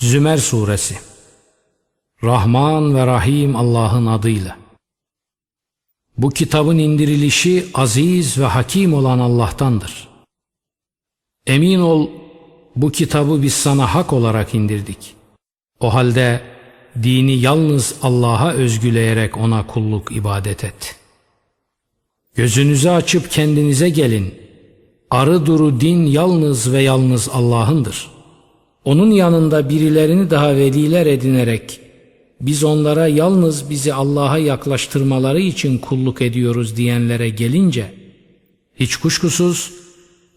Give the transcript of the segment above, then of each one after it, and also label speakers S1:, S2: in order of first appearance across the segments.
S1: Zümer Suresi Rahman ve Rahim Allah'ın adıyla Bu kitabın indirilişi aziz ve hakim olan Allah'tandır. Emin ol bu kitabı biz sana hak olarak indirdik. O halde dini yalnız Allah'a özgüleyerek ona kulluk ibadet et. Gözünüzü açıp kendinize gelin. Arı duru din yalnız ve yalnız Allah'ındır.'' Onun yanında birilerini daha veliler edinerek biz onlara yalnız bizi Allah'a yaklaştırmaları için kulluk ediyoruz diyenlere gelince hiç kuşkusuz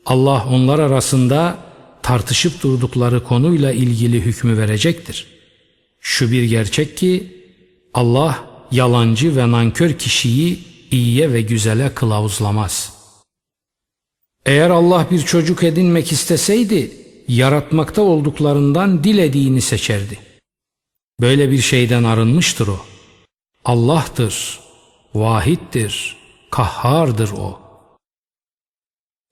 S1: Allah onlar arasında tartışıp durdukları konuyla ilgili hükmü verecektir. Şu bir gerçek ki Allah yalancı ve nankör kişiyi iyiye ve güzele kılavuzlamaz. Eğer Allah bir çocuk edinmek isteseydi yaratmakta olduklarından dilediğini seçerdi. Böyle bir şeyden arınmıştır o. Allah'tır, vahittir, kahhardır o.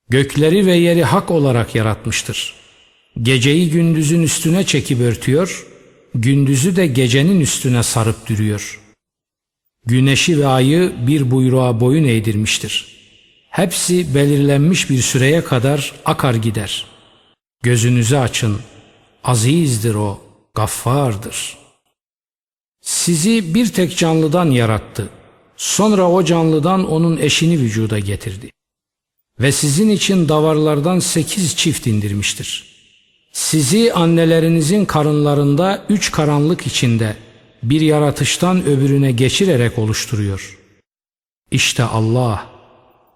S1: Gökleri ve yeri hak olarak yaratmıştır. Geceyi gündüzün üstüne çekip örtüyor, gündüzü de gecenin üstüne sarıp dürüyor. Güneşi ve ayı bir buyruğa boyun eğdirmiştir. Hepsi belirlenmiş bir süreye kadar akar gider.'' Gözünüzü açın. Azizdir o, gaffardır. Sizi bir tek canlıdan yarattı. Sonra o canlıdan onun eşini vücuda getirdi. Ve sizin için davarlardan sekiz çift indirmiştir. Sizi annelerinizin karınlarında üç karanlık içinde bir yaratıştan öbürüne geçirerek oluşturuyor. İşte Allah,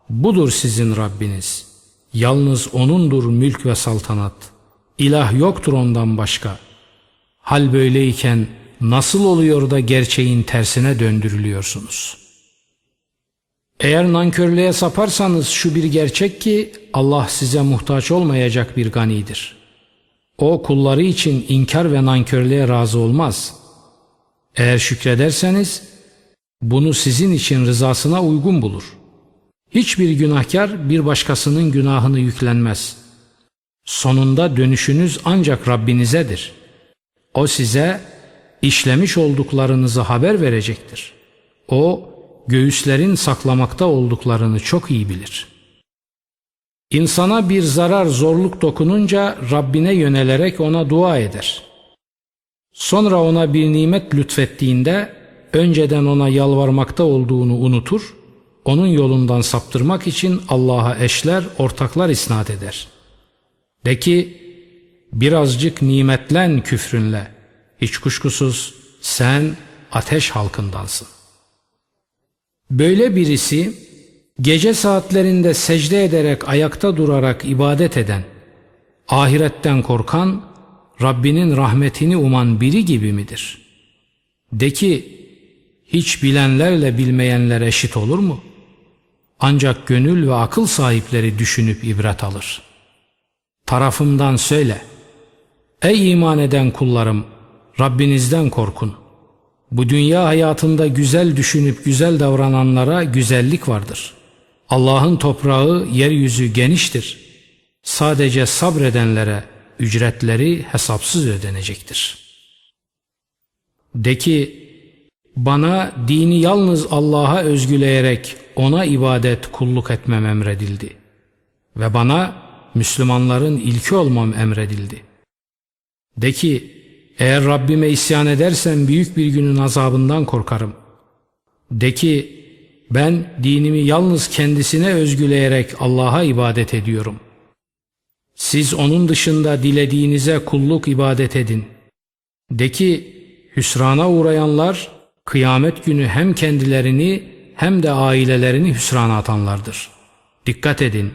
S1: budur sizin Rabbiniz.'' Yalnız O'nundur mülk ve saltanat. İlah yoktur ondan başka. Hal böyleyken nasıl oluyor da gerçeğin tersine döndürülüyorsunuz? Eğer nankörlüğe saparsanız şu bir gerçek ki Allah size muhtaç olmayacak bir ganidir. O kulları için inkar ve nankörlüğe razı olmaz. Eğer şükrederseniz bunu sizin için rızasına uygun bulur.'' Hiçbir günahkar bir başkasının günahını yüklenmez. Sonunda dönüşünüz ancak Rabbinizedir. O size işlemiş olduklarınızı haber verecektir. O göğüslerin saklamakta olduklarını çok iyi bilir. İnsana bir zarar zorluk dokununca Rabbine yönelerek ona dua eder. Sonra ona bir nimet lütfettiğinde önceden ona yalvarmakta olduğunu unutur onun yolundan saptırmak için Allah'a eşler, ortaklar isnat eder. De ki, birazcık nimetlen küfrünle, hiç kuşkusuz sen ateş halkındansın. Böyle birisi, gece saatlerinde secde ederek ayakta durarak ibadet eden, ahiretten korkan, Rabbinin rahmetini uman biri gibi midir? De ki, hiç bilenlerle bilmeyenler eşit olur mu?'' Ancak gönül ve akıl sahipleri düşünüp ibret alır. Tarafımdan söyle. Ey iman eden kullarım, Rabbinizden korkun. Bu dünya hayatında güzel düşünüp güzel davrananlara güzellik vardır. Allah'ın toprağı yeryüzü geniştir. Sadece sabredenlere ücretleri hesapsız ödenecektir. De ki, bana dini yalnız Allah'a özgüleyerek ona ibadet kulluk etmem emredildi. Ve bana Müslümanların ilki olmam emredildi. De ki eğer Rabbime isyan edersem büyük bir günün azabından korkarım. De ki ben dinimi yalnız kendisine özgüleyerek Allah'a ibadet ediyorum. Siz onun dışında dilediğinize kulluk ibadet edin. De ki hüsrana uğrayanlar kıyamet günü hem kendilerini hem de ailelerini hüsrana atanlardır. Dikkat edin,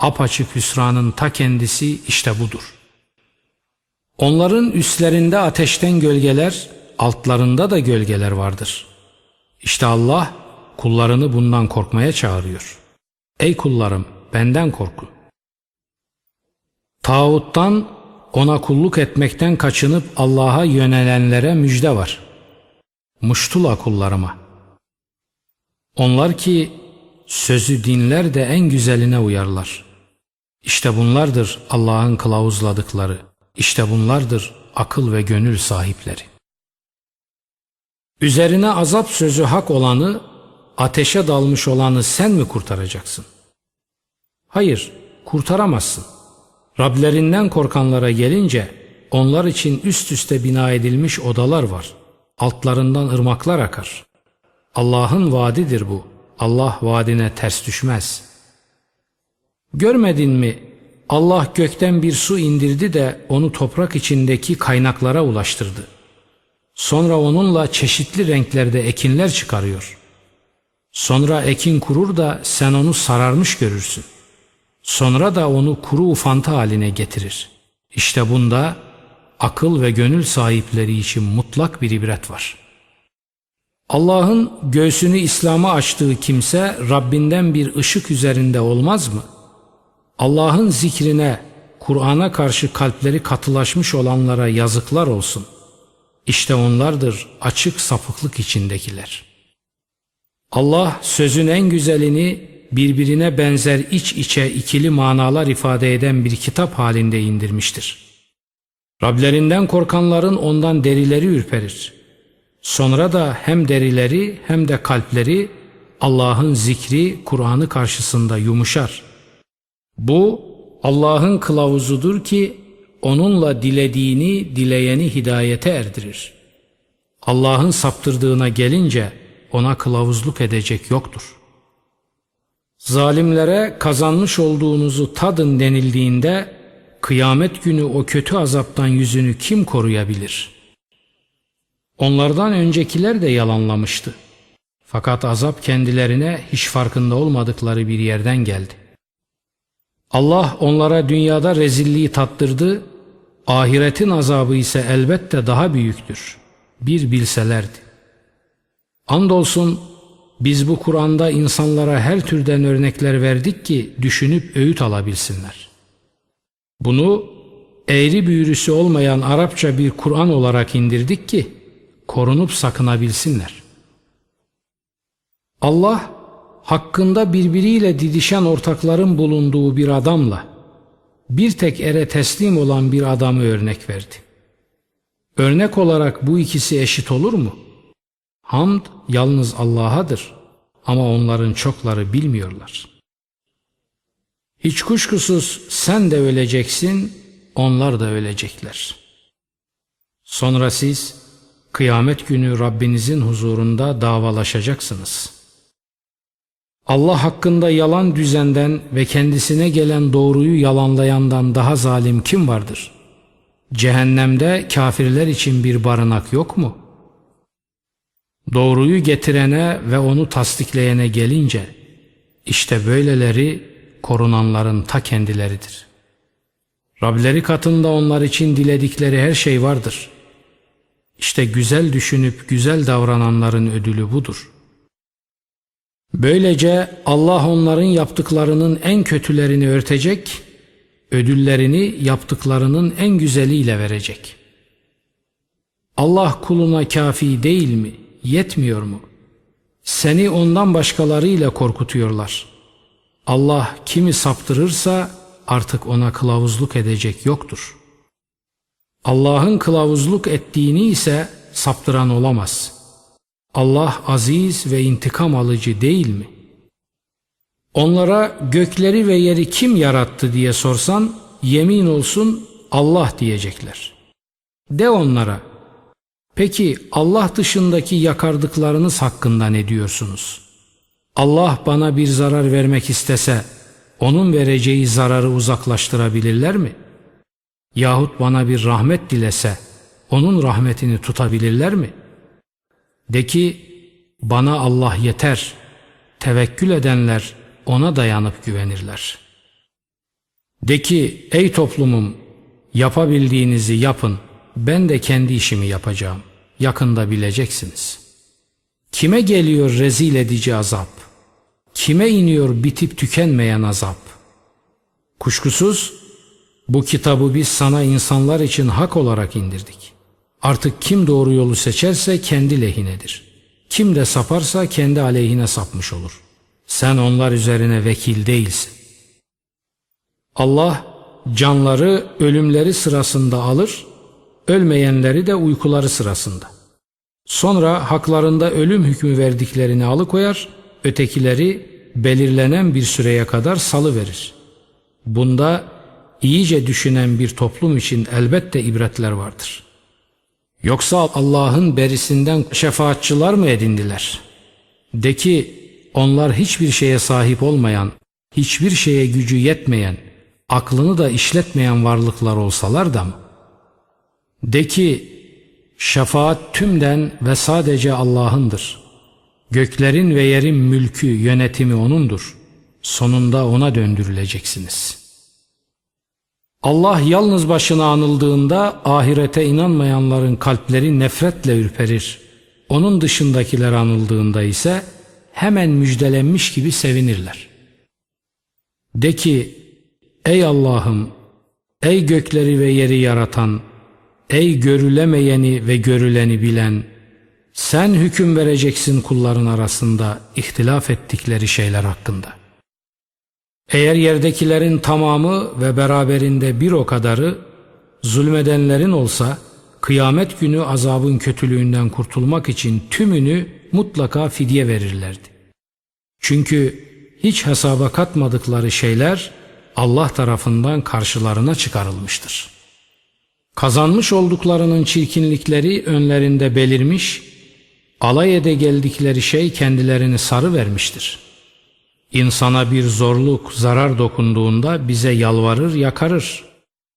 S1: apaçık hüsranın ta kendisi işte budur. Onların üstlerinde ateşten gölgeler, altlarında da gölgeler vardır. İşte Allah kullarını bundan korkmaya çağırıyor. Ey kullarım benden korkun. Tağuttan ona kulluk etmekten kaçınıp Allah'a yönelenlere müjde var. Muştula kullarıma. Onlar ki sözü dinler de en güzeline uyarlar. İşte bunlardır Allah'ın kılavuzladıkları. İşte bunlardır akıl ve gönül sahipleri. Üzerine azap sözü hak olanı, ateşe dalmış olanı sen mi kurtaracaksın? Hayır, kurtaramazsın. Rablerinden korkanlara gelince onlar için üst üste bina edilmiş odalar var. Altlarından ırmaklar akar. Allah'ın vaadidir bu. Allah vaadine ters düşmez. Görmedin mi? Allah gökten bir su indirdi de onu toprak içindeki kaynaklara ulaştırdı. Sonra onunla çeşitli renklerde ekinler çıkarıyor. Sonra ekin kurur da sen onu sararmış görürsün. Sonra da onu kuru ufantı haline getirir. İşte bunda akıl ve gönül sahipleri için mutlak bir ibret var. Allah'ın göğsünü İslam'a açtığı kimse Rabbinden bir ışık üzerinde olmaz mı? Allah'ın zikrine, Kur'an'a karşı kalpleri katılaşmış olanlara yazıklar olsun. İşte onlardır açık sapıklık içindekiler. Allah sözün en güzelini birbirine benzer iç içe ikili manalar ifade eden bir kitap halinde indirmiştir. Rablerinden korkanların ondan derileri ürperir. Sonra da hem derileri hem de kalpleri Allah'ın zikri Kur'an'ı karşısında yumuşar. Bu Allah'ın kılavuzudur ki onunla dilediğini dileyeni hidayete erdirir. Allah'ın saptırdığına gelince ona kılavuzluk edecek yoktur. Zalimlere kazanmış olduğunuzu tadın denildiğinde kıyamet günü o kötü azaptan yüzünü kim koruyabilir? Onlardan öncekiler de yalanlamıştı. Fakat azap kendilerine hiç farkında olmadıkları bir yerden geldi. Allah onlara dünyada rezilliği tattırdı, ahiretin azabı ise elbette daha büyüktür. Bir bilselerdi. Andolsun biz bu Kur'an'da insanlara her türden örnekler verdik ki düşünüp öğüt alabilsinler. Bunu eğri büyürüsü olmayan Arapça bir Kur'an olarak indirdik ki korunup sakınabilsinler. Allah hakkında birbiriyle didişen ortakların bulunduğu bir adamla bir tek ere teslim olan bir adamı örnek verdi. Örnek olarak bu ikisi eşit olur mu? Hamd yalnız Allah'adır ama onların çokları bilmiyorlar. Hiç kuşkusuz sen de öleceksin, onlar da ölecekler. Sonra siz kıyamet günü Rabbinizin huzurunda davalaşacaksınız. Allah hakkında yalan düzenden ve kendisine gelen doğruyu yalanlayandan daha zalim kim vardır? Cehennemde kafirler için bir barınak yok mu? Doğruyu getirene ve onu tasdikleyene gelince işte böyleleri korunanların ta kendileridir. Rableri katında onlar için diledikleri her şey vardır. İşte güzel düşünüp güzel davrananların ödülü budur. Böylece Allah onların yaptıklarının en kötülerini örtecek, ödüllerini yaptıklarının en güzeliyle verecek. Allah kuluna kafi değil mi, yetmiyor mu? Seni ondan başkalarıyla korkutuyorlar.'' Allah kimi saptırırsa artık ona kılavuzluk edecek yoktur. Allah'ın kılavuzluk ettiğini ise saptıran olamaz. Allah aziz ve intikam alıcı değil mi? Onlara gökleri ve yeri kim yarattı diye sorsan yemin olsun Allah diyecekler. De onlara peki Allah dışındaki yakardıklarınız hakkında ne diyorsunuz?'' Allah bana bir zarar vermek istese onun vereceği zararı uzaklaştırabilirler mi? Yahut bana bir rahmet dilese onun rahmetini tutabilirler mi? De ki bana Allah yeter. Tevekkül edenler ona dayanıp güvenirler. De ki ey toplumum yapabildiğinizi yapın ben de kendi işimi yapacağım. Yakında bileceksiniz.'' Kime geliyor rezil edici azap? Kime iniyor bitip tükenmeyen azap? Kuşkusuz bu kitabı biz sana insanlar için hak olarak indirdik. Artık kim doğru yolu seçerse kendi lehinedir. Kim de saparsa kendi aleyhine sapmış olur. Sen onlar üzerine vekil değilsin. Allah canları ölümleri sırasında alır, ölmeyenleri de uykuları sırasında. Sonra haklarında ölüm hükmü verdiklerini alıkoyar, ötekileri belirlenen bir süreye kadar salı verir. Bunda iyice düşünen bir toplum için elbette ibretler vardır. Yoksa Allah'ın berisinden şefaatçılar mı edindiler? De ki onlar hiçbir şeye sahip olmayan, hiçbir şeye gücü yetmeyen, aklını da işletmeyen varlıklar olsalar da mı? De ki şefaat tümden ve sadece Allah'ındır. Göklerin ve yerin mülkü, yönetimi O'nundur. Sonunda O'na döndürüleceksiniz. Allah yalnız başına anıldığında ahirete inanmayanların kalpleri nefretle ürperir. Onun dışındakiler anıldığında ise hemen müjdelenmiş gibi sevinirler. De ki, ey Allah'ım, ey gökleri ve yeri yaratan, ey görülemeyeni ve görüleni bilen, sen hüküm vereceksin kulların arasında ihtilaf ettikleri şeyler hakkında. Eğer yerdekilerin tamamı ve beraberinde bir o kadarı zulmedenlerin olsa kıyamet günü azabın kötülüğünden kurtulmak için tümünü mutlaka fidye verirlerdi. Çünkü hiç hesaba katmadıkları şeyler Allah tarafından karşılarına çıkarılmıştır. Kazanmış olduklarının çirkinlikleri önlerinde belirmiş, alay ede geldikleri şey kendilerini sarı vermiştir. İnsana bir zorluk, zarar dokunduğunda bize yalvarır, yakarır.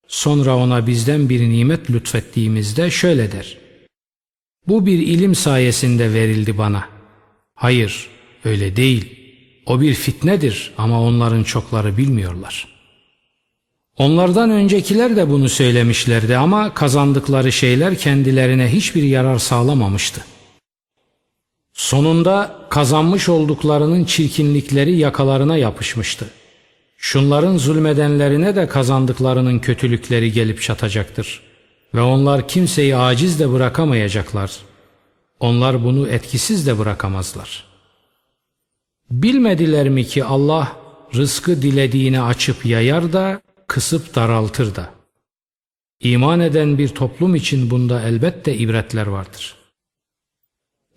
S1: Sonra ona bizden bir nimet lütfettiğimizde şöyle der. Bu bir ilim sayesinde verildi bana. Hayır, öyle değil. O bir fitnedir ama onların çokları bilmiyorlar. Onlardan öncekiler de bunu söylemişlerdi ama kazandıkları şeyler kendilerine hiçbir yarar sağlamamıştı. Sonunda kazanmış olduklarının çirkinlikleri yakalarına yapışmıştı. Şunların zulmedenlerine de kazandıklarının kötülükleri gelip çatacaktır. Ve onlar kimseyi aciz de bırakamayacaklar. Onlar bunu etkisiz de bırakamazlar. Bilmediler mi ki Allah rızkı dilediğini açıp yayar da kısıp daraltır da. İman eden bir toplum için bunda elbette ibretler vardır.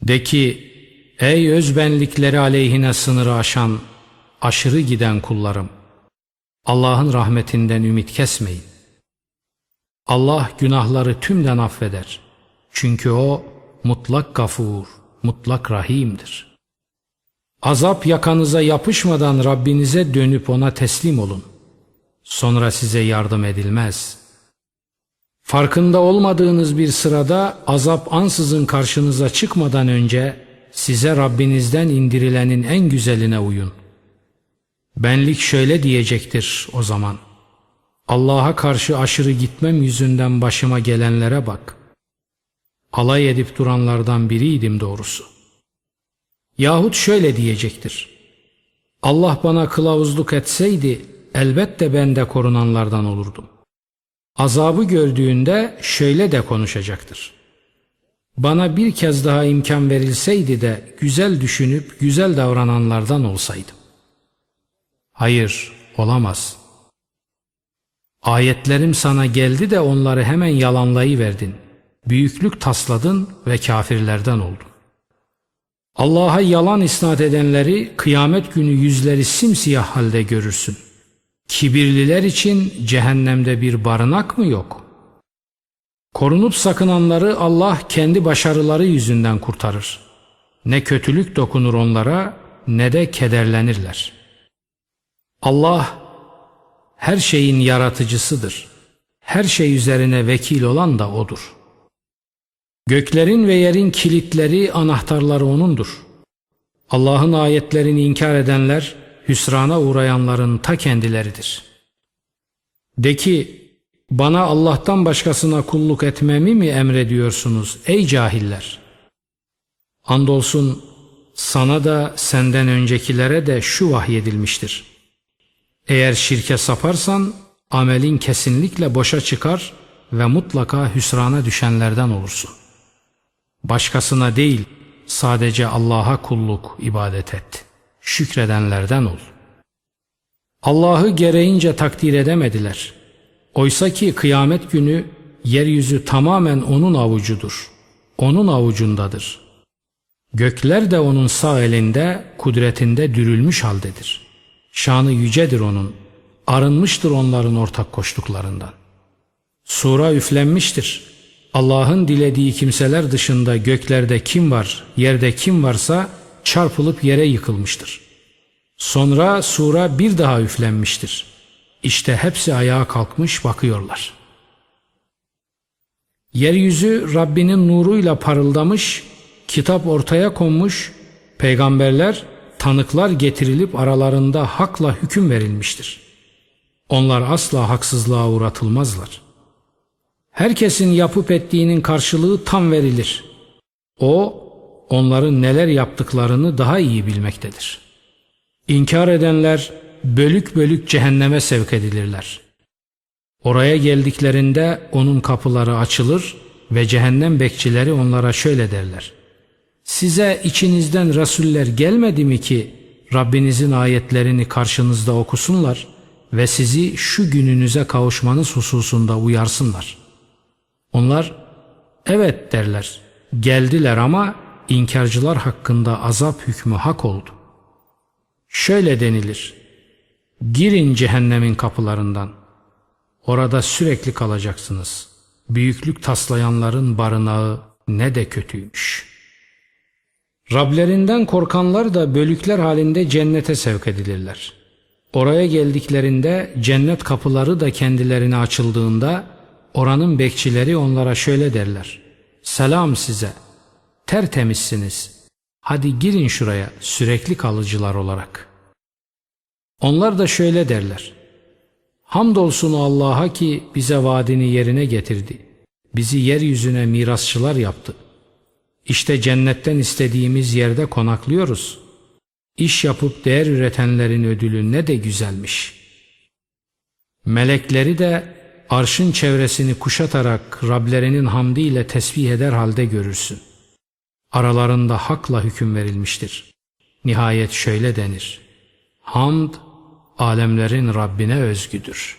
S1: De ki ey özbenlikleri aleyhine sınırı aşan, aşırı giden kullarım. Allah'ın rahmetinden ümit kesmeyin. Allah günahları tümden affeder. Çünkü O mutlak gafur, mutlak rahimdir. Azap yakanıza yapışmadan Rabbinize dönüp ona teslim olun. Sonra size yardım edilmez. Farkında olmadığınız bir sırada azap ansızın karşınıza çıkmadan önce size Rabbinizden indirilenin en güzeline uyun. Benlik şöyle diyecektir o zaman. Allah'a karşı aşırı gitmem yüzünden başıma gelenlere bak. Alay edip duranlardan biriydim doğrusu. Yahut şöyle diyecektir. Allah bana kılavuzluk etseydi elbette ben de korunanlardan olurdum. Azabı gördüğünde şöyle de konuşacaktır. Bana bir kez daha imkan verilseydi de güzel düşünüp güzel davrananlardan olsaydım. Hayır, olamaz. Ayetlerim sana geldi de onları hemen yalanlayıverdin. Büyüklük tasladın ve kafirlerden oldun. Allah'a yalan isnat edenleri kıyamet günü yüzleri simsiyah halde görürsün. Kibirliler için cehennemde bir barınak mı yok?'' Korunup sakınanları Allah kendi başarıları yüzünden kurtarır. Ne kötülük dokunur onlara ne de kederlenirler. Allah her şeyin yaratıcısıdır. Her şey üzerine vekil olan da O'dur. Göklerin ve yerin kilitleri, anahtarları O'nundur. Allah'ın ayetlerini inkar edenler, hüsrana uğrayanların ta kendileridir. De ki, bana Allah'tan başkasına kulluk etmemi mi emrediyorsunuz ey cahiller? Andolsun sana da senden öncekilere de şu vahyedilmiştir. Eğer şirke saparsan amelin kesinlikle boşa çıkar ve mutlaka hüsrana düşenlerden olursun. Başkasına değil sadece Allah'a kulluk ibadet et. Şükredenlerden ol. Allah'ı gereğince takdir edemediler.'' Oysa ki kıyamet günü yeryüzü tamamen onun avucudur. Onun avucundadır. Gökler de onun sağ elinde, kudretinde dürülmüş haldedir. Şanı yücedir onun, arınmıştır onların ortak koştuklarından. Sura üflenmiştir. Allah'ın dilediği kimseler dışında göklerde kim var, yerde kim varsa çarpılıp yere yıkılmıştır. Sonra sura bir daha üflenmiştir. İşte hepsi ayağa kalkmış bakıyorlar. Yeryüzü Rabbinin nuruyla parıldamış, kitap ortaya konmuş, peygamberler, tanıklar getirilip aralarında hakla hüküm verilmiştir. Onlar asla haksızlığa uğratılmazlar. Herkesin yapıp ettiğinin karşılığı tam verilir. O, onların neler yaptıklarını daha iyi bilmektedir. İnkar edenler bölük bölük cehenneme sevk edilirler. Oraya geldiklerinde onun kapıları açılır ve cehennem bekçileri onlara şöyle derler. Size içinizden rasuller gelmedi mi ki Rabbinizin ayetlerini karşınızda okusunlar ve sizi şu gününüze kavuşmanız hususunda uyarsınlar. Onlar evet derler geldiler ama inkarcılar hakkında azap hükmü hak oldu. Şöyle denilir. Girin cehennemin kapılarından. Orada sürekli kalacaksınız. Büyüklük taslayanların barınağı ne de kötüymüş. Rablerinden korkanlar da bölükler halinde cennete sevk edilirler. Oraya geldiklerinde cennet kapıları da kendilerine açıldığında oranın bekçileri onlara şöyle derler. Selam size. Tertemizsiniz. Hadi girin şuraya sürekli kalıcılar olarak. Onlar da şöyle derler. Hamdolsun Allah'a ki bize vaadini yerine getirdi. Bizi yeryüzüne mirasçılar yaptı. İşte cennetten istediğimiz yerde konaklıyoruz. İş yapıp değer üretenlerin ödülü ne de güzelmiş. Melekleri de arşın çevresini kuşatarak Rablerinin hamdiyle tesbih eder halde görürsün. Aralarında hakla hüküm verilmiştir. Nihayet şöyle denir. Hamd alemlerin Rabbine özgüdür.''